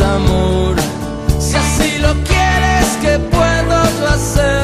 amor. Si así lo quieres, que puedo hacer?